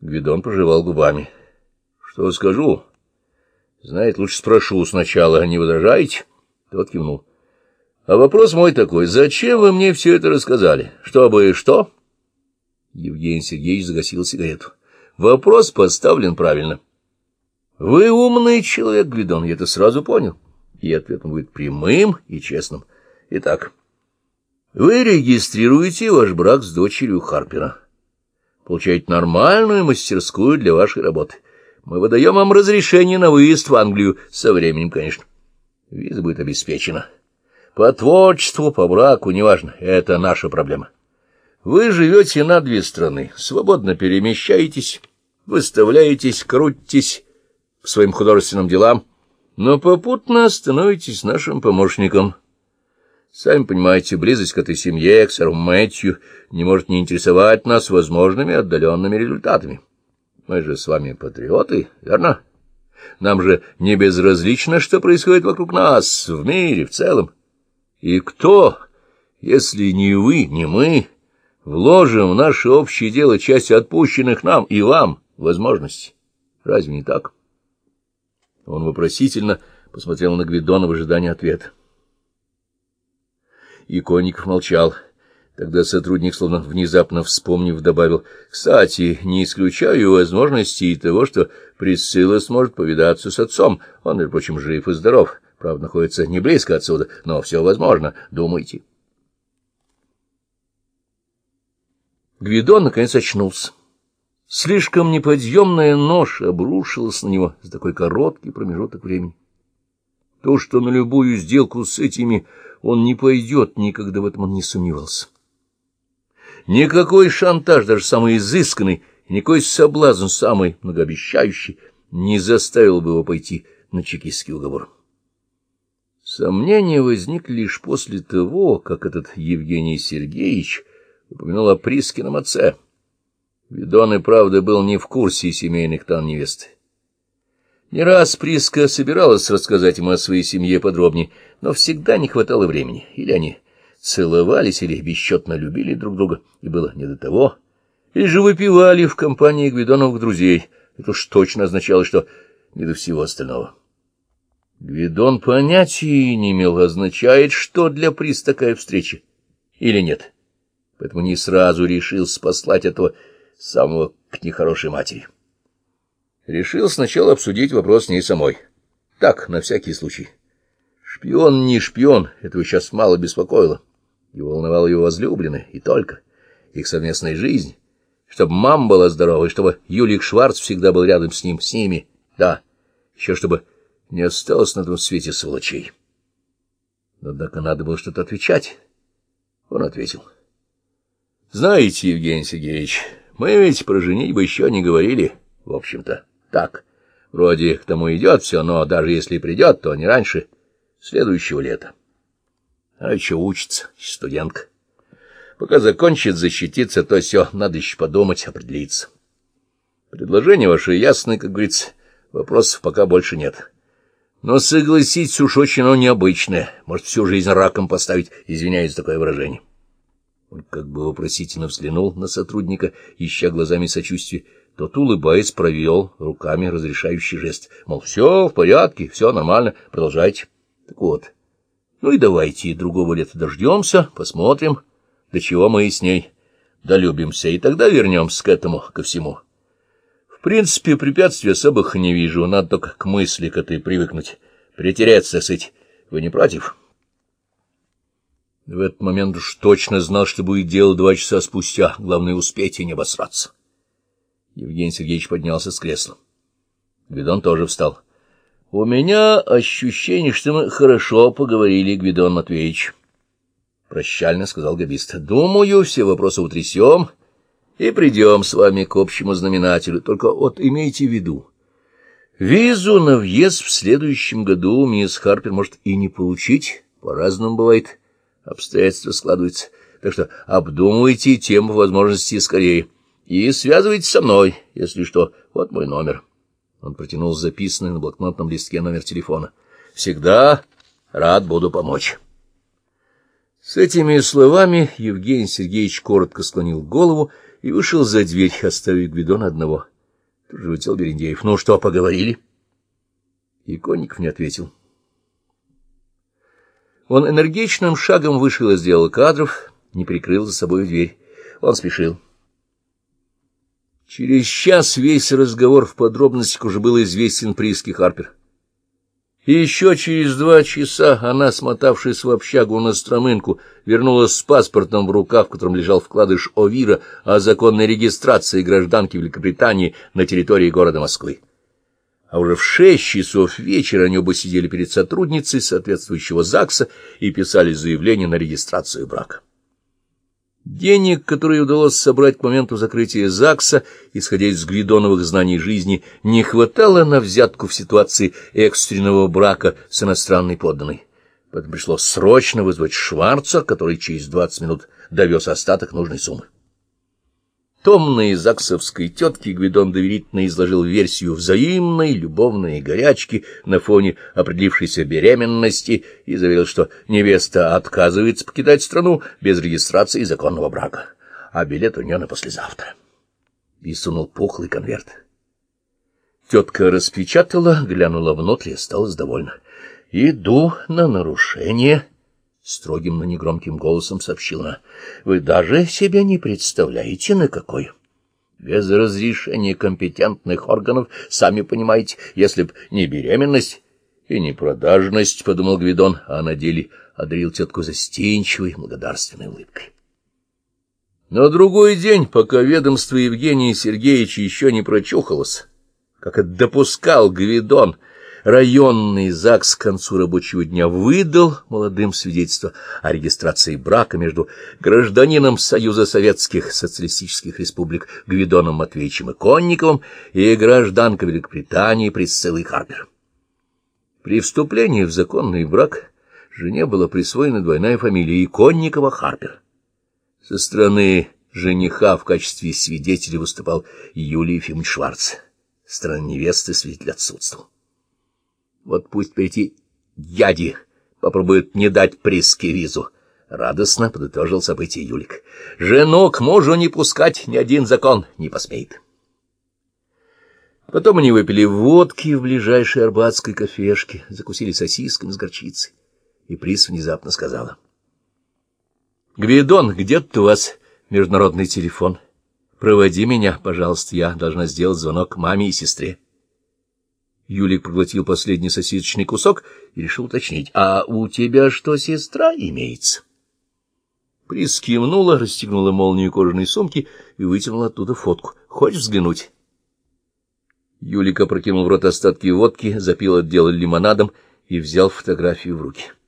Гвидон пожевал губами. — Что скажу? — Знаете, лучше спрошу сначала, не возражаете? Тот кивнул. — А вопрос мой такой, зачем вы мне все это рассказали? Чтобы что? Евгений Сергеевич загасил сигарету. — Вопрос поставлен правильно. — Вы умный человек, Гвидон, я это сразу понял. И ответ будет прямым и честным. Итак, вы регистрируете ваш брак с дочерью Харпера получаете нормальную мастерскую для вашей работы. Мы выдаем вам разрешение на выезд в Англию, со временем, конечно. Виза будет обеспечена. По творчеству, по браку, неважно, это наша проблема. Вы живете на две страны, свободно перемещаетесь, выставляетесь, крутитесь по своим художественным делам, но попутно становитесь нашим помощником — Сами понимаете, близость к этой семье, к сэру Мэтью, не может не интересовать нас возможными отдаленными результатами. Мы же с вами патриоты, верно? Нам же не безразлично, что происходит вокруг нас, в мире в целом. И кто, если не вы, не мы, вложим в наше общее дело часть отпущенных нам и вам возможностей? Разве не так? Он вопросительно посмотрел на Гвидона в ожидании ответа. И Конников молчал. Тогда сотрудник, словно внезапно вспомнив, добавил, «Кстати, не исключаю возможности и того, что Присцилла сможет повидаться с отцом. Он, между прочим, жив и здоров. Правда, находится не близко отсюда, но все возможно. Думайте». Гвидон, наконец, очнулся. Слишком неподъемная нож обрушилась на него за такой короткий промежуток времени. То, что на любую сделку с этими он не пойдет, никогда в этом он не сомневался. Никакой шантаж, даже самый изысканный, никакой соблазн, самый многообещающий, не заставил бы его пойти на чекистский уговор. Сомнения возникли лишь после того, как этот Евгений Сергеевич упомянул о Прискином отце. Видон и правда был не в курсе семейных тан невесты. Не раз Приска собиралась рассказать ему о своей семье подробнее, но всегда не хватало времени. Или они целовались, или бесчетно любили друг друга, и было не до того. Или же выпивали в компании Гвидоновых друзей. Это уж точно означало, что не до всего остального. Гвидон понятия не имел, означает, что для Прис такая встреча, или нет. Поэтому не сразу решил спаслать этого самого к нехорошей матери. Решил сначала обсудить вопрос с ней самой. Так, на всякий случай. Шпион не шпион, этого сейчас мало беспокоило. Его волновал его возлюбленный, и только. Их совместная жизнь. Чтобы мама была здорова, и чтобы Юлик Шварц всегда был рядом с ним, с ними. Да, еще чтобы не осталось на этом свете сволочей. Но, однако, надо было что-то отвечать. Он ответил. — Знаете, Евгений Сергеевич, мы ведь про женитьбу еще не говорили, в общем-то. Так, вроде к тому идет все, но даже если придет, то не раньше следующего лета. А еще учится, студентка. Пока закончит защититься, то все, надо еще подумать, определиться. Предложение ваше ясное, как говорится, вопросов пока больше нет. Но согласитесь, уж очень оно необычное. Может, всю жизнь раком поставить, извиняюсь за такое выражение. Он как бы вопросительно взглянул на сотрудника, ища глазами сочувствия. Тот, улыбаясь, провел руками разрешающий жест. Мол, все в порядке, все нормально, продолжайте. Так вот, ну и давайте другого лета дождемся, посмотрим, до чего мы с ней долюбимся, и тогда вернемся к этому, ко всему. В принципе, препятствий особых не вижу, надо только к мысли к этой привыкнуть, притереться, сыть. Вы не против? В этот момент уж точно знал, что будет делать два часа спустя, главное успеть и не обосраться. Евгений Сергеевич поднялся с кресла. Гвидон тоже встал. — У меня ощущение, что мы хорошо поговорили, Гвидон Матвеевич. Прощально сказал габист. — Думаю, все вопросы утрясем и придем с вами к общему знаменателю. Только вот имейте в виду, визу на въезд в следующем году мисс Харпер может и не получить. По-разному бывает. Обстоятельства складываются. Так что обдумывайте тему возможности скорее. — и связывайтесь со мной, если что. Вот мой номер. Он протянул записанный на блокнотном листке номер телефона. Всегда рад буду помочь. С этими словами Евгений Сергеевич коротко склонил голову и вышел за дверь, оставив Гвидона одного. Тут же улетел Берендеев. — Ну что, поговорили? И не ответил. Он энергичным шагом вышел из дела кадров, не прикрыл за собой дверь. Он спешил. Через час весь разговор в подробностях уже был известен Приски Харпер. И еще через два часа она, смотавшись в общагу на Стромынку, вернулась с паспортом в руках, в котором лежал вкладыш Овира о законной регистрации гражданки Великобритании на территории города Москвы. А уже в шесть часов вечера они оба сидели перед сотрудницей соответствующего ЗАГСа и писали заявление на регистрацию брака. Денег, которые удалось собрать к моменту закрытия ЗАГСа, исходя из гвидоновых знаний жизни, не хватало на взятку в ситуации экстренного брака с иностранной подданной. Поэтому пришлось срочно вызвать Шварца, который через двадцать минут довез остаток нужной суммы. Томной заксовской тетке Гвидон доверительно изложил версию взаимной любовной горячки на фоне определившейся беременности и заверил, что невеста отказывается покидать страну без регистрации законного брака, а билет у нее на послезавтра. И сунул пухлый конверт. Тетка распечатала, глянула внутрь и осталась довольна. «Иду на нарушение», — строгим, но негромким голосом сообщила она. — Вы даже себе не представляете, на какой. Без разрешения компетентных органов, сами понимаете, если б не беременность и не продажность, — подумал Гвидон, а на деле одарил тетку застенчивой благодарственной улыбкой. На другой день, пока ведомство Евгения Сергеевича еще не прочухалось, как это допускал Гвидон, — районный ЗАГС к концу рабочего дня выдал молодым свидетельство о регистрации брака между гражданином Союза Советских Социалистических Республик Гвидоном Матвеевичем Иконниковым и гражданкой Великобритании Присциллой Харпер. При вступлении в законный брак жене была присвоена двойная фамилия Иконникова-Харпер. Со стороны жениха в качестве свидетеля выступал Юлий Ефимович Шварц. Стороны невесты свидетель отсутствовал. Вот пусть эти дяди попробуют не дать Приске визу. Радостно подытожил событие Юлик. Жену к мужу не пускать ни один закон не посмеет. Потом они выпили водки в ближайшей арбатской кафешке, закусили сосисками с горчицей. И Прис внезапно сказала. — Гвидон, где тут у вас международный телефон? Проводи меня, пожалуйста, я должна сделать звонок маме и сестре. Юлик проглотил последний сосисочный кусок и решил уточнить. — А у тебя что, сестра имеется? Прис кивнула, расстегнула молнию кожаной сумки и вытянула оттуда фотку. — Хочешь взглянуть? Юлик опрокинул в рот остатки водки, запил отдел лимонадом и взял фотографию в руки. —